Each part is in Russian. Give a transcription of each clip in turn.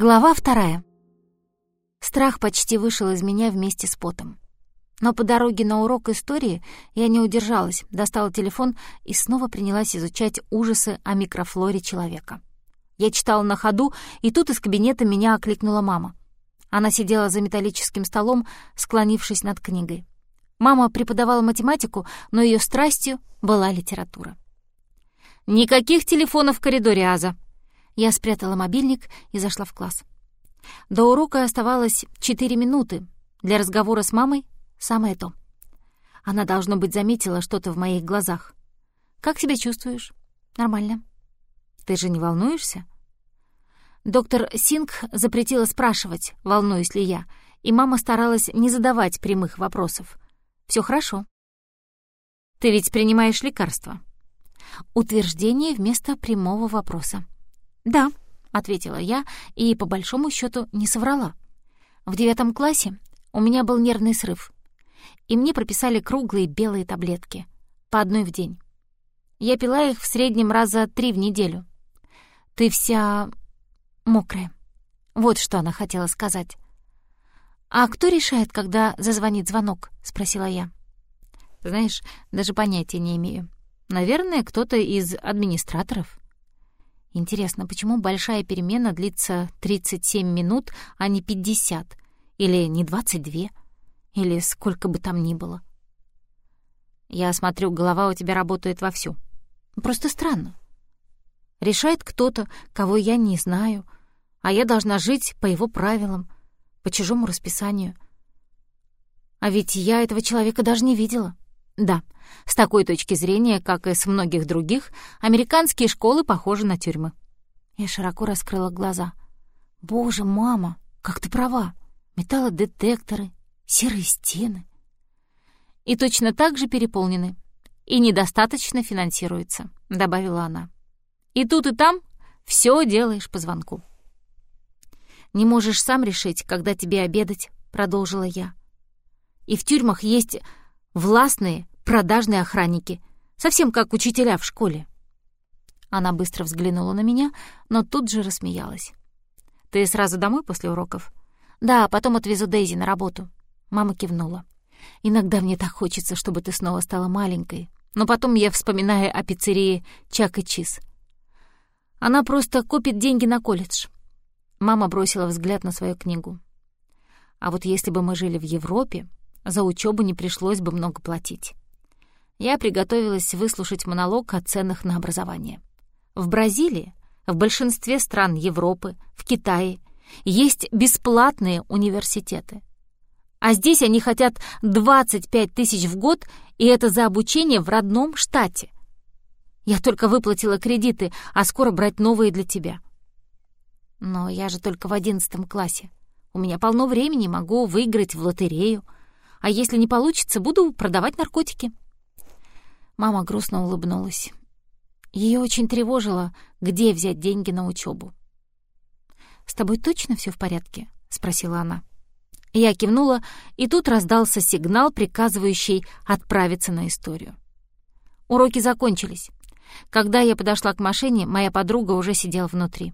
Глава вторая. Страх почти вышел из меня вместе с потом. Но по дороге на урок истории я не удержалась, достала телефон и снова принялась изучать ужасы о микрофлоре человека. Я читала на ходу, и тут из кабинета меня окликнула мама. Она сидела за металлическим столом, склонившись над книгой. Мама преподавала математику, но ее страстью была литература. «Никаких телефонов в коридоре, Аза!» Я спрятала мобильник и зашла в класс. До урока оставалось четыре минуты. Для разговора с мамой самое то. Она, должно быть, заметила что-то в моих глазах. «Как себя чувствуешь?» «Нормально». «Ты же не волнуешься?» Доктор Синг запретила спрашивать, волнуюсь ли я, и мама старалась не задавать прямых вопросов. Все хорошо». «Ты ведь принимаешь лекарства?» Утверждение вместо прямого вопроса. «Да», — ответила я и, по большому счету, не соврала. В девятом классе у меня был нервный срыв, и мне прописали круглые белые таблетки, по одной в день. Я пила их в среднем раза три в неделю. «Ты вся мокрая». Вот что она хотела сказать. «А кто решает, когда зазвонит звонок?» — спросила я. «Знаешь, даже понятия не имею. Наверное, кто-то из администраторов». Интересно, почему большая перемена длится 37 минут, а не 50? Или не 22? Или сколько бы там ни было? Я смотрю, голова у тебя работает вовсю. Просто странно. Решает кто-то, кого я не знаю, а я должна жить по его правилам, по чужому расписанию. А ведь я этого человека даже не видела. Да, с такой точки зрения, как и с многих других, американские школы похожи на тюрьмы. Я широко раскрыла глаза. «Боже, мама, как ты права! Металлодетекторы, серые стены!» «И точно так же переполнены, и недостаточно финансируются», — добавила она. «И тут, и там все делаешь по звонку». «Не можешь сам решить, когда тебе обедать», — продолжила я. «И в тюрьмах есть властные, продажные охранники, совсем как учителя в школе. Она быстро взглянула на меня, но тут же рассмеялась. «Ты сразу домой после уроков?» «Да, потом отвезу Дейзи на работу». Мама кивнула. «Иногда мне так хочется, чтобы ты снова стала маленькой. Но потом я вспоминаю о пиццерии Чак и Чиз. Она просто копит деньги на колледж». Мама бросила взгляд на свою книгу. «А вот если бы мы жили в Европе, за учебу не пришлось бы много платить. Я приготовилась выслушать монолог о ценах на образование. В Бразилии, в большинстве стран Европы, в Китае есть бесплатные университеты. А здесь они хотят 25 тысяч в год, и это за обучение в родном штате. Я только выплатила кредиты, а скоро брать новые для тебя. Но я же только в одиннадцатом классе. У меня полно времени, могу выиграть в лотерею. А если не получится, буду продавать наркотики. Мама грустно улыбнулась. Ее очень тревожило, где взять деньги на учебу. «С тобой точно все в порядке?» — спросила она. Я кивнула, и тут раздался сигнал, приказывающий отправиться на историю. Уроки закончились. Когда я подошла к машине, моя подруга уже сидела внутри.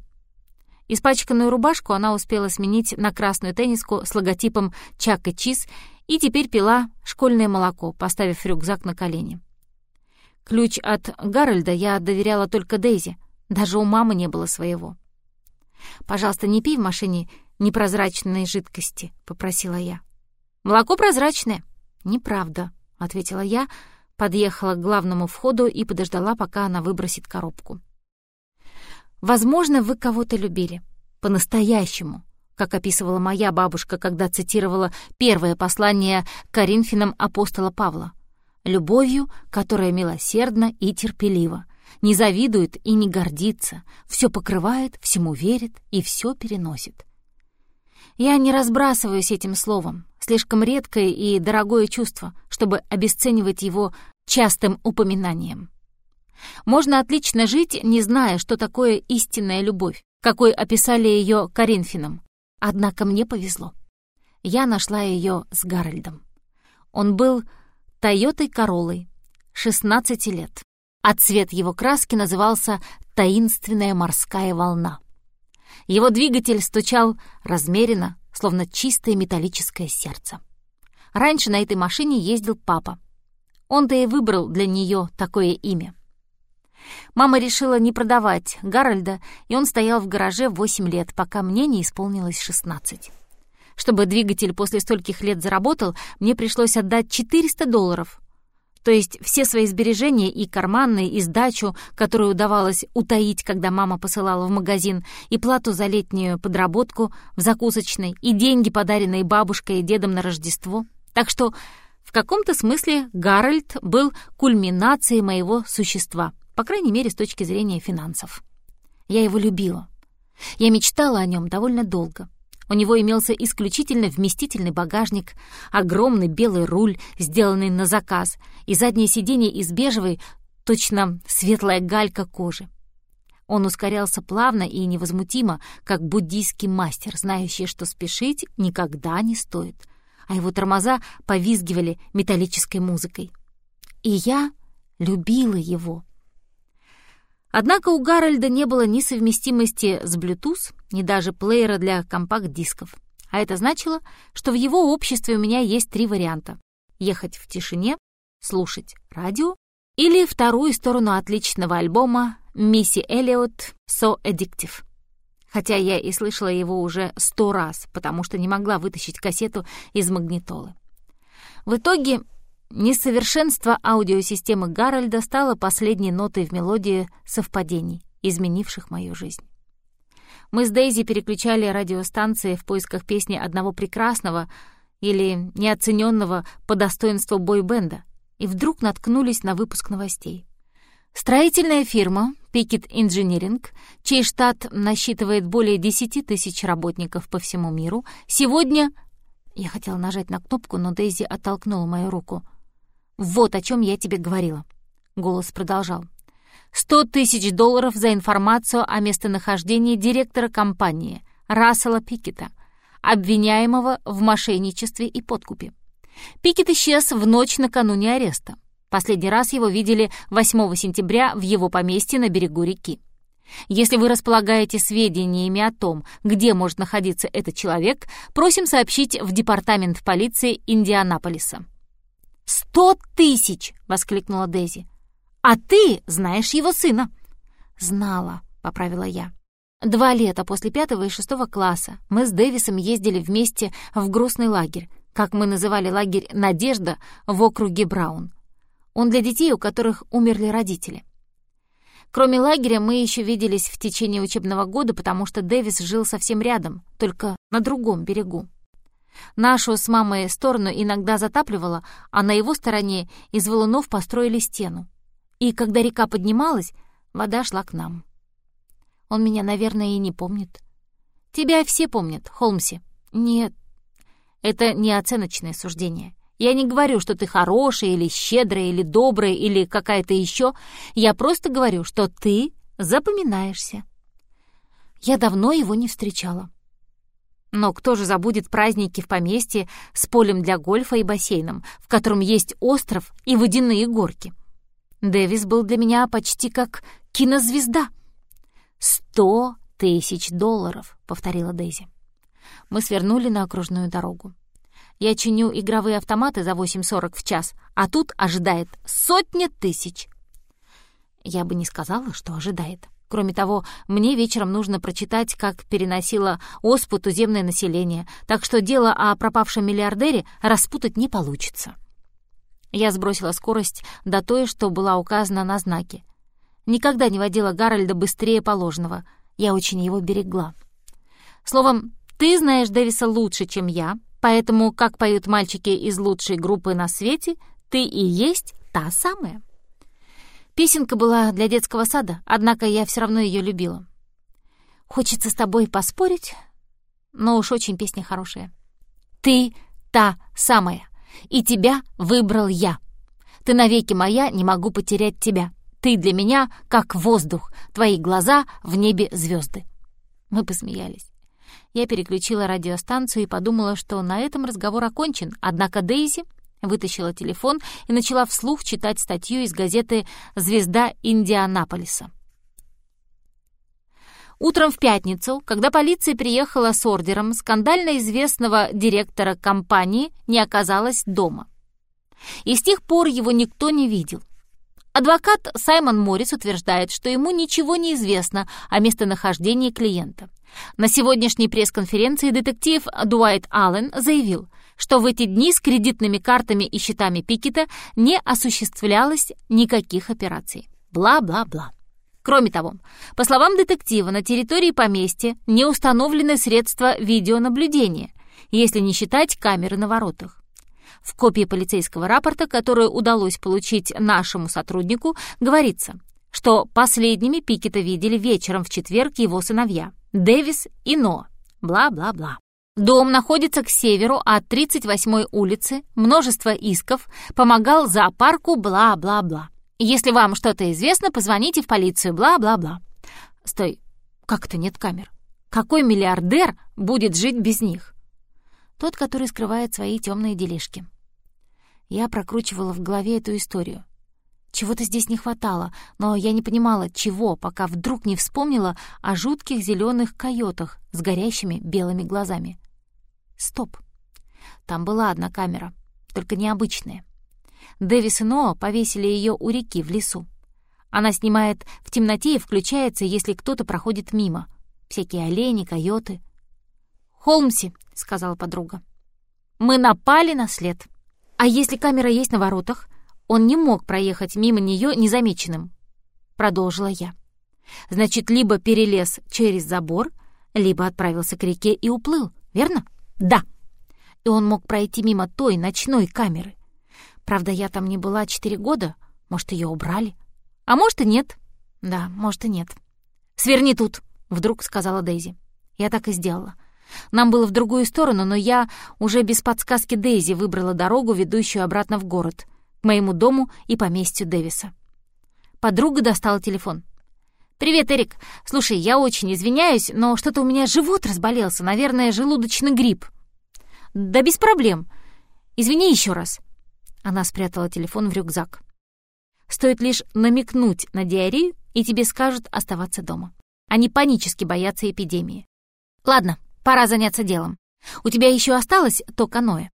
Испачканную рубашку она успела сменить на красную тенниску с логотипом «Чак и Чиз» и теперь пила школьное молоко, поставив рюкзак на колени. Ключ от Гарольда я доверяла только Дейзи. Даже у мамы не было своего. «Пожалуйста, не пей в машине непрозрачной жидкости», — попросила я. «Молоко прозрачное». «Неправда», — ответила я, подъехала к главному входу и подождала, пока она выбросит коробку. «Возможно, вы кого-то любили. По-настоящему, как описывала моя бабушка, когда цитировала первое послание Коринфянам апостола Павла любовью, которая милосердна и терпелива, не завидует и не гордится, все покрывает, всему верит и все переносит. Я не разбрасываюсь этим словом, слишком редкое и дорогое чувство, чтобы обесценивать его частым упоминанием. Можно отлично жить, не зная, что такое истинная любовь, какой описали ее Коринфянам. Однако мне повезло. Я нашла ее с Гарольдом. Он был Тойотой Короллой, 16 лет, а цвет его краски назывался «Таинственная морская волна». Его двигатель стучал размеренно, словно чистое металлическое сердце. Раньше на этой машине ездил папа. Он-то и выбрал для нее такое имя. Мама решила не продавать Гарольда, и он стоял в гараже 8 лет, пока мне не исполнилось 16. Чтобы двигатель после стольких лет заработал, мне пришлось отдать 400 долларов. То есть все свои сбережения и карманные, и сдачу, которую удавалось утаить, когда мама посылала в магазин, и плату за летнюю подработку в закусочной, и деньги, подаренные бабушкой и дедом на Рождество. Так что в каком-то смысле Гарольд был кульминацией моего существа — по крайней мере, с точки зрения финансов. Я его любила. Я мечтала о нем довольно долго. У него имелся исключительно вместительный багажник, огромный белый руль, сделанный на заказ, и заднее сиденье из бежевой, точно светлая галька кожи. Он ускорялся плавно и невозмутимо, как буддийский мастер, знающий, что спешить никогда не стоит, а его тормоза повизгивали металлической музыкой. И я любила его. Однако у Гарольда не было ни совместимости с Bluetooth, ни даже плеера для компакт-дисков. А это значило, что в его обществе у меня есть три варианта. Ехать в тишине, слушать радио или вторую сторону отличного альбома «Мисси Эллиот So Addictive». Хотя я и слышала его уже сто раз, потому что не могла вытащить кассету из магнитолы. В итоге Несовершенство аудиосистемы Гарольда стало последней нотой в мелодии совпадений, изменивших мою жизнь. Мы с Дейзи переключали радиостанции в поисках песни одного прекрасного или неоцененного по достоинству бойбенда и вдруг наткнулись на выпуск новостей. Строительная фирма Pickett Engineering, чей штат насчитывает более 10 тысяч работников по всему миру, сегодня... Я хотела нажать на кнопку, но Дейзи оттолкнула мою руку — «Вот о чем я тебе говорила», — голос продолжал. «Сто тысяч долларов за информацию о местонахождении директора компании Рассела Пикета, обвиняемого в мошенничестве и подкупе. Пикет исчез в ночь накануне ареста. Последний раз его видели 8 сентября в его поместье на берегу реки. Если вы располагаете сведениями о том, где может находиться этот человек, просим сообщить в департамент полиции Индианаполиса. «Сто тысяч!» — воскликнула Дейзи. «А ты знаешь его сына?» «Знала», — поправила я. Два лета после пятого и шестого класса мы с Дэвисом ездили вместе в грустный лагерь, как мы называли лагерь «Надежда» в округе Браун. Он для детей, у которых умерли родители. Кроме лагеря, мы еще виделись в течение учебного года, потому что Дэвис жил совсем рядом, только на другом берегу. Нашу с мамой сторону иногда затапливало, а на его стороне из валунов построили стену. И когда река поднималась, вода шла к нам. Он меня, наверное, и не помнит. Тебя все помнят, Холмси. Нет, это не оценочное суждение. Я не говорю, что ты хорошая или щедрая или добрая или какая-то еще. Я просто говорю, что ты запоминаешься. Я давно его не встречала. Но кто же забудет праздники в поместье с полем для гольфа и бассейном, в котором есть остров и водяные горки? Дэвис был для меня почти как кинозвезда. «Сто тысяч долларов», — повторила Дейзи. Мы свернули на окружную дорогу. Я чиню игровые автоматы за 8.40 в час, а тут ожидает сотня тысяч. Я бы не сказала, что ожидает. Кроме того, мне вечером нужно прочитать, как переносило оспу туземное население, так что дело о пропавшем миллиардере распутать не получится. Я сбросила скорость до той, что была указана на знаке. Никогда не водила Гарольда быстрее положенного. Я очень его берегла. Словом, ты знаешь Дэвиса лучше, чем я, поэтому, как поют мальчики из лучшей группы на свете, ты и есть та самая. Песенка была для детского сада, однако я все равно ее любила. Хочется с тобой поспорить, но уж очень песня хорошая. Ты та самая, и тебя выбрал я. Ты навеки моя, не могу потерять тебя. Ты для меня как воздух, твои глаза в небе звезды. Мы посмеялись. Я переключила радиостанцию и подумала, что на этом разговор окончен, однако Дейзи Вытащила телефон и начала вслух читать статью из газеты «Звезда Индианаполиса». Утром в пятницу, когда полиция приехала с ордером, скандально известного директора компании не оказалось дома. И с тех пор его никто не видел. Адвокат Саймон Моррис утверждает, что ему ничего не известно о местонахождении клиента. На сегодняшней пресс-конференции детектив Дуайт Аллен заявил, что в эти дни с кредитными картами и счетами Пикета не осуществлялось никаких операций. Бла-бла-бла. Кроме того, по словам детектива, на территории поместья не установлены средства видеонаблюдения, если не считать камеры на воротах. В копии полицейского рапорта, которую удалось получить нашему сотруднику, говорится, что последними Пикета видели вечером в четверг его сыновья Дэвис и Но. Бла-бла-бла. Дом находится к северу от 38-й улицы, множество исков, помогал зоопарку, бла-бла-бла. Если вам что-то известно, позвоните в полицию, бла-бла-бла. Стой, как это нет камер? Какой миллиардер будет жить без них? Тот, который скрывает свои темные делишки. Я прокручивала в голове эту историю. Чего-то здесь не хватало, но я не понимала, чего, пока вдруг не вспомнила о жутких зеленых койотах с горящими белыми глазами. Стоп. Там была одна камера, только необычная. Дэвис и Ноа повесили ее у реки в лесу. Она снимает в темноте и включается, если кто-то проходит мимо. Всякие олени, койоты. «Холмси», — сказала подруга, — «мы напали на след. А если камера есть на воротах, он не мог проехать мимо нее незамеченным», — продолжила я. «Значит, либо перелез через забор, либо отправился к реке и уплыл, верно?» «Да». И он мог пройти мимо той ночной камеры. Правда, я там не была четыре года. Может, ее убрали? А может и нет. Да, может и нет. «Сверни тут», — вдруг сказала Дейзи. Я так и сделала. Нам было в другую сторону, но я уже без подсказки Дейзи выбрала дорогу, ведущую обратно в город, к моему дому и поместью Дэвиса. Подруга достала телефон. «Привет, Эрик. Слушай, я очень извиняюсь, но что-то у меня живот разболелся, наверное, желудочный грипп». «Да без проблем. Извини еще раз». Она спрятала телефон в рюкзак. Стоит лишь намекнуть на диарею, и тебе скажут оставаться дома. Они панически боятся эпидемии. Ладно, пора заняться делом. У тебя еще осталось то каноэ?